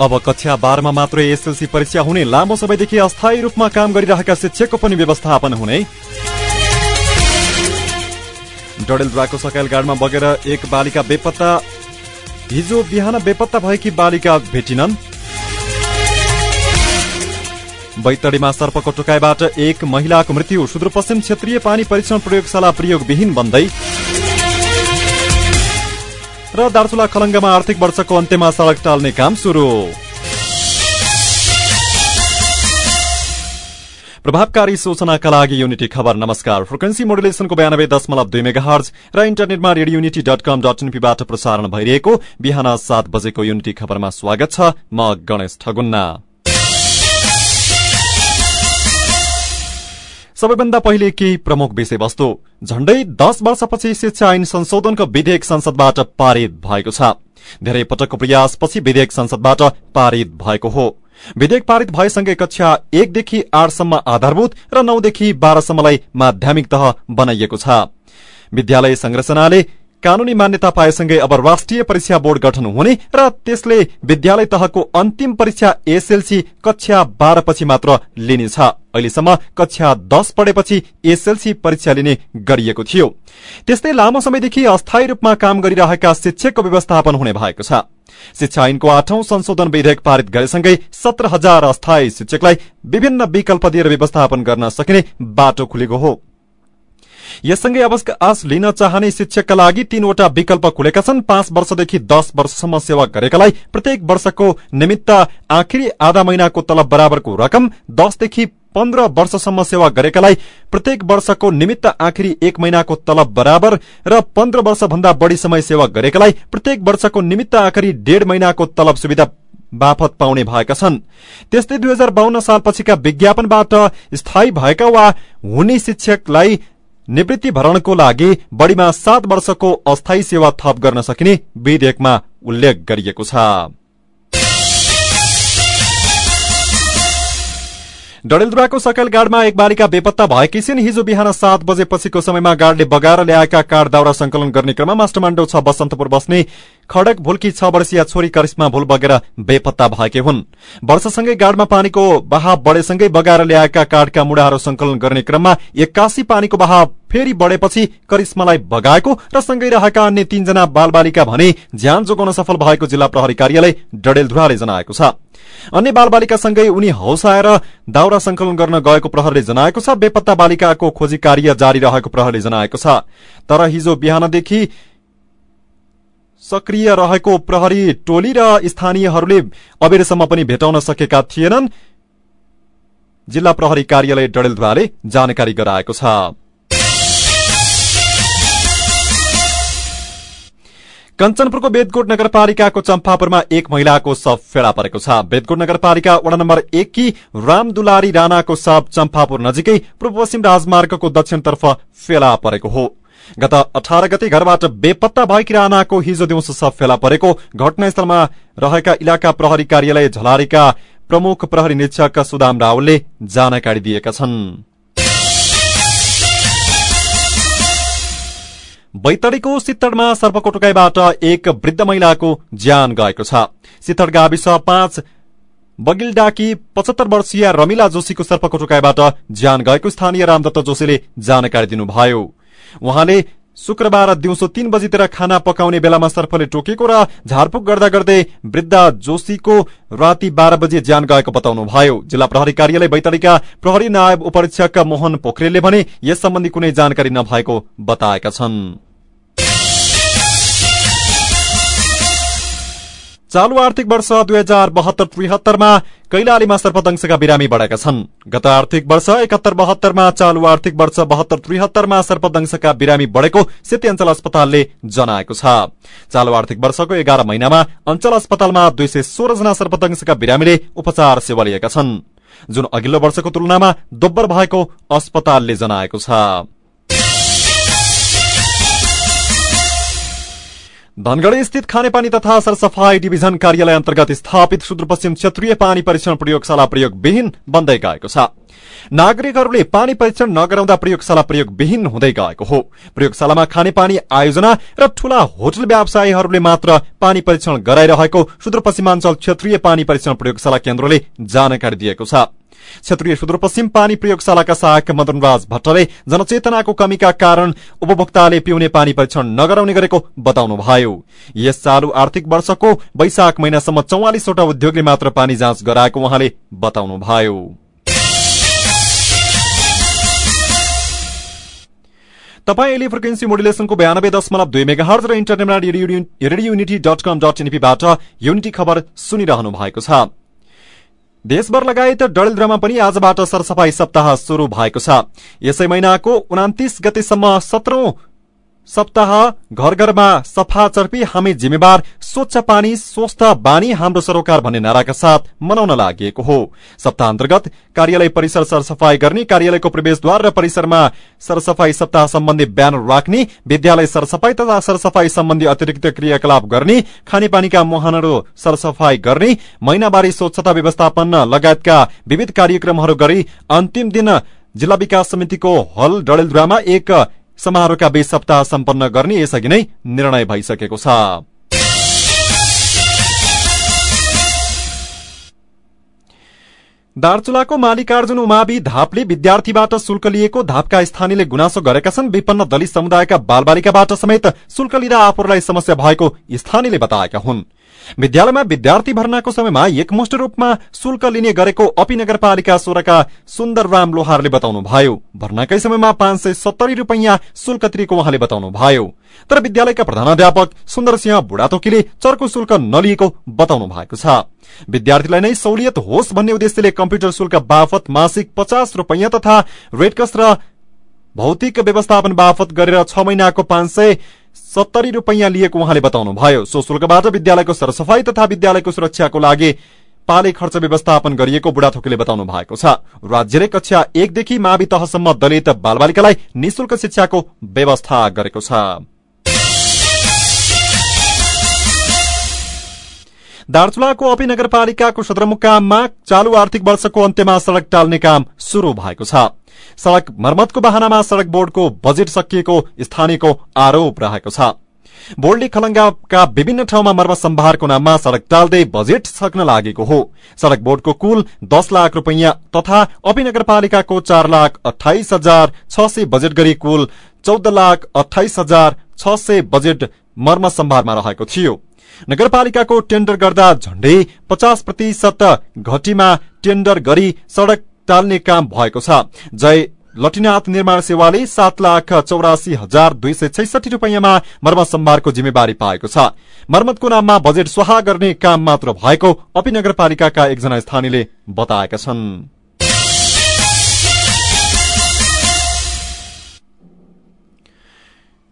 अब कक्षा बाह्रमा मात्रै एसएलसी परीक्षा हुने लामो समयदेखि अस्थायी रूपमा काम गरिरहेका शिक्षकको पनि व्यवस्थापन हुने। डडेलद्वाको सकालगाडमा बगेर एक बालिका बेपत्ता हिजो बिहान बेपत्ता भएकी बालिका भेटिनन्। बैतडीमा सर्पको टोकाइबाट एक महिलाको मृत्यु सुदूरपश्चिम क्षेत्रीय पानी परीक्षण प्रयोगशाला प्रयोगविहीन बन्दै। र दार्चुला खलङ्गामा आर्थिक वर्षको अन्त्यमा सड़क टाल्ने काम शुरू प्रभावकारी सूचनाका लागि युनिटी खबर नमस्कार। फ्रिक्वेन्सी मोडुलेसनको बयानब्बे दशमलव दुई मेगा हर्ज र इन्टरनेटमा radio Unity dot com dot एनपीबाट प्रसारण भइरहेको बिहान सात बजेको युनिटी खबरमा स्वागत छ म गणेश ठगुन्ना। सबैभन्दा पहिले केही प्रमुख विषयवस्तु। झण्डै दश वर्षपछि शिक्षा ऐन संशोधनको विधेयक संसदबाट पारित भएको छ। धेरै पटकको प्रयासपछि विधेयक संसदबाट पारित भएको हो। विधेयक पारित भएसँगै कक्षा एकदेखि आठसम्म आधारभूत र नौदेखि बाह्रसम्मलाई माध्यमिक तह बनाइएको छ। विद्यालय संरचनाले कानूनी मान्यता पाएसँगै अब राष्ट्रिय परीक्षा बोर्ड गठन हुने र त्यसले विद्यालय तहको अन्तिम परीक्षा एसएलसी कक्षा बाह्रपछि मात्र लिनेछ। अहिलेसम्म कक्षा दश पढेपछि एसएलसी परीक्षा लिने गरिएको थियो। त्यस्तै लामो समयदेखि अस्थायी रूपमा काम गरिरहेका शिक्षकको व्यवस्थापन हुने भएको छ। शिक्षा ऐनको आठौं संशोधन विधेयक पारित गरेसँगै सत्र हजार अस्थायी शिक्षकलाई विभिन्न विकल्प दिएर व्यवस्थापन गर्न सकिने बाटो खुलेको हो। यससँगै अवकाश लिन चाहने शिक्षकका लागि तीनवटा विकल्प खुलेका छन्। पाँच वर्षदेखि दश वर्षसम्म सेवा गरेकालाई प्रत्येक वर्षको निमित्त आखिरी आधा महिनाको तलब बराबरको रकम दसदेखि पन्ध्र वर्षसम्म सेवा गरेकालाई प्रत्येक वर्षको निमित्त आखिरी एक महिनाको तलब बराबर र पन्ध्र वर्षभन्दा बढ़ी समय सेवा गरेकालाई प्रत्येक वर्षको निमित्त आखिरी डेढ महिनाको तलब सुविधा बापत पाउने भएका छन्। त्यस्तै दुई हजार बाहन्न सालपछिका विज्ञापनबाट स्थायी भएका वा हुने शिक्षकलाई निवृत्ति भरणको लागि बढ़ीमा सात वर्षको अस्थायी सेवा थप गर्न सकिने विधेयकमा उल्लेख गरिएको छ। डडेलधुराको सकल गाडमा एक बालिका बेपत्ता भएकी छिन्। हिजो बिहान सात बजेपछिको समयमा गाडले बगाएर ल्याएका काठ दाउरा संकलन गर्ने क्रममा मास्टरमाण्डो छ बसन्तपुर बस्ने खडक भुल्की छ वर्षीय छोरी करिश्मा भुल बगेर बेपत्ता भएकी हुन्। वर्षसँगै गाडमा पानीको बहाव बढेसँगै बगाएर ल्याएका काठका मुढाहरू संकलन गर्ने क्रममा एक्कासी पानीको बहाव फेरि बढेपछि करिश्मालाई बगाएको र सँगै रहेका अन्य तीनजना बालबालिका भने ज्यान जोगाउन सफल भएको जिल्ला प्रहरी कार्यालय डडेलधुराले जनाएको छ। अन्य बालबालिकासँगै उनी हौसाएर दाउरा संकलन गर्न गएको प्रहरले जनाएको छ। बेपत्ता बालिकाको खोजी कार्य जारी रहेको प्रहरले जनाएको छ। तर हिजो बिहानदेखि सक्रिय रहेको प्रहरी टोली र स्थानीयहरूले अबेरसम्म पनि भेटाउन सकेका थिएनन्। जिल्ला प्रहरी कार्यालय डडेलधुराले जानकारी गराएको छ। कञ्चनपुरको बेदकोट नगरपालिकाको चम्पापुरमा एक महिलाको शव फेला परेको छ। बेदकोट नगरपालिका वडा नम्बर एक कि रामदुलारी राणाको शव चम्पापुर नजिकै पूर्व पश्चिम राजमार्गको दक्षिणतर्फ फेला परेको हो। गत अठार गते घरबाट बेपत्ता भएकी राणाको हिजो दिउँसो शव फेला परेको घटनास्थलमा रहेका इलाका प्रहरी कार्यालय झलारीका प्रमुख प्रहरी निरीक्षक सुदाम रावलले जानकारी दिएका छन्। बैतडीको सित्तडमा सर्पको टोकाईबाट एक वृद्ध महिलाको ज्यान गएको छ। सित्तड गाविस पाँच बगिलडाकी पचहत्तर वर्षीय रमिला जोशीको सर्पको टोकाईबाट ज्यान गएको स्थानीय रामदत्त जोशीले जानकारी दिनुभयो। उहाँले शुक्रबार दिउँसो तीन बजीतिर खाना पकाउने बेलामा सर्पले टोकेको र झारपुक गर्दा गर्दै वृद्ध जोशीको राति बाह्र बजे ज्यान गएको बताउनुभयो। जिल्ला प्रहरी कार्यालय बैतडीका प्रहरी नायब उपरीक्षक मोहन पोखरेलले भने यस सम्बन्धी कुनै जानकारी नभएको बताएका छन्। चालु आर्थिक वर्ष दुई हजार बहत्तर त्रिहत्तरमा कैलालीमा सर्पदंशका बिरामी बढ़ेका छन्। गत आर्थिक वर्ष एकात्तर बहत्तरमा चालु आर्थिक वर्ष बहत्तर त्रिहत्तरमा सर्पदंशका बिरामी बढ़ेको सेती अञ्चल अस्पतालले जनाएको छ। चालु आर्थिक वर्षको एघार महिनामा अञ्चल अस्पतालमा दुई सय सोह्र जना सर्पदंशका बिरामीले उपचार सेवा लिएका छन्। जुन अघिल्लो वर्षको तुलनामा दोब्बर भएको अस्पतालले जनाएको छ। धनगढ़ी स्थित खानेपानी तथा सरसफाई डिभिजन कार्यालय अन्तर्गत स्थापित सुदूरपश्चिम क्षेत्रीय पानी परीक्षण प्रयोगशाला प्रयोगविहीन बन्दै गएको छ। नागरिकहरूले पानी परीक्षण नगराउँदा प्रयोगशाला प्रयोगविहीन हुँदै गएको हो। प्रयोगशालामा खानेपानी आयोजना र ठूला होटल व्यवसायीहरूले मात्र पानी परीक्षण गराइरहेको सुदूरपश्चिमाञ्चल क्षेत्रीय पानी परीक्षण प्रयोगशाला केन्द्रले जानकारी दिएको छ। क्षेत्रीय सुदूरपश्चिम पानी प्रयोगशालाका सहायक मदनराज भट्टले जनचेतनाको कमीका कारण उपभोक्ताले पिउने पानी परीक्षण नगराउने गरेको बताउनुभयो यस चालू आर्थिक वर्षको वैशाख महिनासम्म चौवालिसवटा उद्योगले मात्र पानी जाँच गराएको उहाँले बताउनुभयो तपाईँ अहिले फ्रिक्वेन्सी मोडुलेसनको बयानब्बे दशमलव दुई मेगा र internet radio Unity dot com dot एनपीबाट Unity खबर सुनिरहनु भएको छ देशभर लगायत डडेलधुरामा पनि आजबाट सरसफाई सप्ताह शुरू भएको छ। यसै महिनाको उनातिस गतेसम्म सत्रौं सप्ताह घर घरमा सफा चर्पी हामी जिम्मेवार स्वच्छ पानी स्वस्थ बानी हाम्रो सरोकार भन्ने नाराका साथ मनाउन लागि हो। सप्ताह अन्तर्गत कार्यालय परिसर सरसफाई गर्ने कार्यालयको प्रवेशद्वार र परिसरमा सरसफाई सप्ताह सम्बन्धी ब्यानर राख्ने विद्यालय सरसफाई तथा सरसफाई सम्बन्धी अतिरिक्त क्रियाकलाप गर्ने खानेपानीका मुहानहरू सरसफाई गर्ने महिनावारी स्वच्छता व्यवस्थापन लगायतका विविध कार्यक्रमहरू गरी अन्तिम दिन जिल्ला विकास समितिको हल डडेलधुरामा एक समारोहका बीच सप्ताह सम्पन्न गर्ने यसअघि नै निर्णय भइसकेको छ। दार्चुलाको मालिकार्जुन उमावि धापले विद्यार्थीबाट शुल्क लिएको धापका स्थानीयले गुनासो गरेका छन्। विपन्न दलित समुदायका बालबालिकाबाट समेत शुल्क लिँदा आफूलाई समस्या भएको स्थानीयले बताएका हुन्। विद्यालयमा विद्यार्थी भर्नाको समयमा एकमुष्ट रूपमा शुल्क लिने गरेको अपी नगरपालिका सोह्रका सुन्दर राम लोहारले बताउनु भयो भर्नाकै समयमा पाँच सय सत्तरी रूपियाँ शुल्क तिरेको उहाँले बताउनु भयो तर विद्यालयका प्रधानाध्यापक सुन्दर सिंह बुढातोकीले चर्को शुल्क नलिएको बताउनु भएको छ। विद्यार्थीलाई नै सहुलियत होस् भन्ने उद्देश्यले कम्प्युटर शुल्क बापत मासिक पचास रूपियाँ तथा रेडकस र भौतिक व्यवस्थापन बापत गरेर छ महिनाको पाँच सय सत्तरी रूपियाँ लिएको उहाँले बताउनुभयो सो शुल्कबाट विद्यालयको सरसफाई तथा विद्यालयको सुरक्षाको लागि पाले खर्च व्यवस्थापन गरिएको बुढाथोकीले बताउनु भएको छ। राज्यले कक्षा एकदेखि मावि तहसम्म दलित बालबालिकालाई निशुल्क शिक्षाको व्यवस्था गरेको छ। दार्चुलाको अपी नगरपालिकाको सदरमुकाममा चालू आर्थिक वर्षको अन्त्यमा सड़क टाल्ने काम शुरू भएको छ। सड़क मर्मतको बहानामा सड़क बोर्डको बजेट सकिएको स्थानीयको आरोप रहेको छ। बोर्डले खलंगाका विभिन्न ठाउँमा मर्म सम्भारको नाममा सड़क टाल्दै बजेट सक्न लागेको हो। सड़क बोर्डको कुल दस लाख रूपियाँ तथा अपी नगरपालिकाको चार लाख अठाइस हजार छ सय बजेट गरी कुल चौध लाख अठाइस हजार छ सय बजेट मर्म सम्भारमा रहेको थियो। नगरपालिकाको टेन्डर गर्दा झण्डै पचास प्रतिशत घटीमा टेन्डर गरी सड़क टाल्ने काम भएको छ। जय लटिनाथ निर्माण सेवाले सात लाख चौरासी हजार दुई सय छैसठी रूपियाँमा मर्मत सम्भारको जिम्मेवारी पाएको छ। मर्मतको नाममा बजेट स्वाहा गर्ने काम मात्र भएको अपी नगरपालिकाका एकजना स्थानीयले बताएका छन्।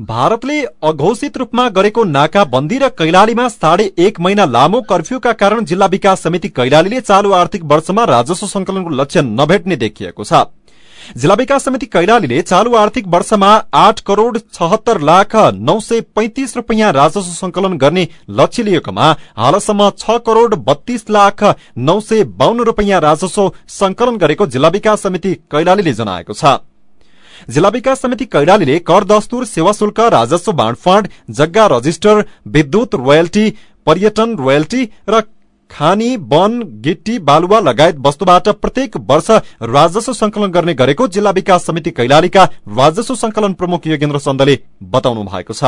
भारतले अघोषित रूपमा गरेको नाकाबन्दी र कैलालीमा साढे एक महिना लामो कर्फ्यूका कारण जिल्ला विकास समिति कैलालीले चालू आर्थिक वर्षमा राजस्व संकलनको लक्ष्य नभेट्ने देखिएको छ। जिल्ला विकास समिति कैलालीले चालू आर्थिक वर्षमा आठ करोड़ छहत्तर लाख नौ सय पैंतिस रूपियाँ राजस्व संकलन गर्ने लक्ष्य लिएकोमा हालसम्म छ करोड़ बत्तीस लाख नौ सय बाहन्न रूपियाँ राजस्व संकलन गरेको जिल्ला विकास समिति कैलालीले जनाएको छ। जिल्ला विकास समिति कैलालीले कर दस्तुर सेवा शुल्क राजस्व बाँडफाँड जग्गा रजिस्टर विद्युत रोयल्टी पर्यटन रोयल्टी र खानी वन गिट्टी बालुवा लगायत वस्तुबाट प्रत्येक वर्ष राजस्व संकलन गर्ने गरेको जिल्ला विकास समिति कैलालीका राजस्व संकलन प्रमुख योगेन्द्र चन्दले बताउनु भएको छ।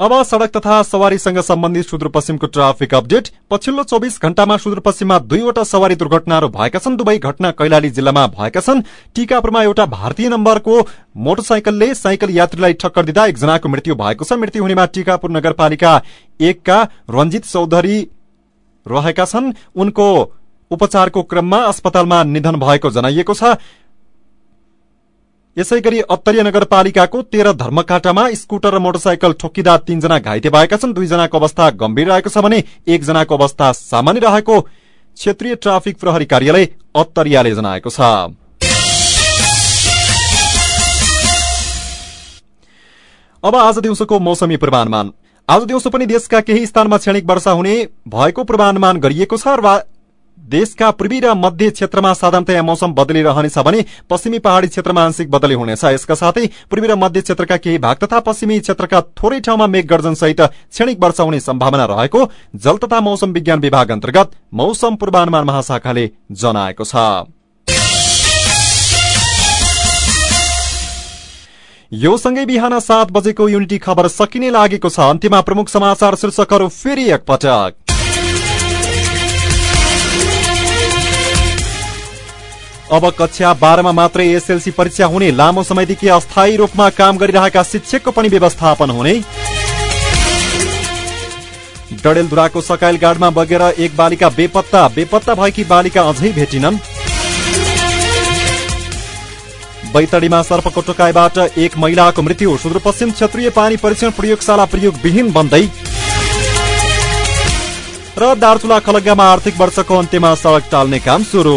अब सड़क तथा सवारीसँग सम्बन्धित सुदूरपश्चिमको ट्राफिक अपडेट। पछिल्लो चौबिस घण्टामा सुदूरपश्चिममा दुईवटा सवारी दुर्घटनाहरू भएका छन्। दुवै घटना कैलाली जिल्लामा भएका छन्। टीकापुरमा एउटा भारतीय नम्बरको मोटरसाइकलले साइकल यात्रीलाई ठक्कर दिँदा एकजनाको मृत्यु भएको छ। मृत्यु हुनेमा टीकापुर नगरपालिका एकका रञ्जित चौधरी रहेका छन्। उनको उपचारको क्रममा अस्पतालमा निधन भएको जनाइएको छ। यसै गरी अत्तरीय नगरपालिकाको तेह्र धर्मकाटामा स्कूटर र मोटरसाइकल ठोकिँदा तीनजना घाइते भएका छन्। दुईजनाको अवस्था गम्भीर रहेको छ भने एकजनाको अवस्था सामान्य रहेको क्षेत्रीय ट्राफिक प्रहरी कार्यालय अत्तरियाले जनाएको छ। अब आज दिउँसोको मौसमी पूर्वानुमान। आज दिउँसो पनि देशका केही स्थानमा क्षणिक वर्षा हुने भएको पूर्वानुमान गरिएको छ देशका पूर्वी र मध्य क्षेत्रमा साधारणतया मौसम बदली रहनेछ भने पश्चिमी पहाड़ी क्षेत्रमा आंशिक बदली हुनेछ। यसका साथै पूर्वी र मध्य क्षेत्रका केही भाग तथा पश्चिमी क्षेत्रका थोरै ठाउँमा मेघगर्जन सहित क्षणिक वर्षा हुने सम्भावना रहेको जल तथा मौसम विज्ञान विभाग अन्तर्गत मौसम पूर्वानुमान महाशाखाले जनाएको छ। यो सँगै बिहान सात बजेको युनिटी खबर सकिने लागेको छ। अन्त्यमा प्रमुख समाचार शीर्षकहरू फेरि एकपटक। अब कक्षा बाह्रमा मात्रै एसएलसी परीक्षा हुने लामो समयदेखि अस्थायी रूपमा काम गरिरहेका शिक्षकको पनि व्यवस्थापन हुने। डडेलधुराको सकाइलगाडमा बगेर एक बालिका बेपत्ता बेपत्ता भएकी बालिका अझै भेटिनन्। बैतडीमा सर्पको टोकाइबाट एक महिलाको मृत्यु सुदूरपश्चिम क्षेत्रीय पानी परीक्षण प्रयोगशाला प्रयोगविहीन बन्दै। र दार्चुला खलग्गामा आर्थिक वर्षको अन्त्यमा सड़क टाल्ने काम सुरु।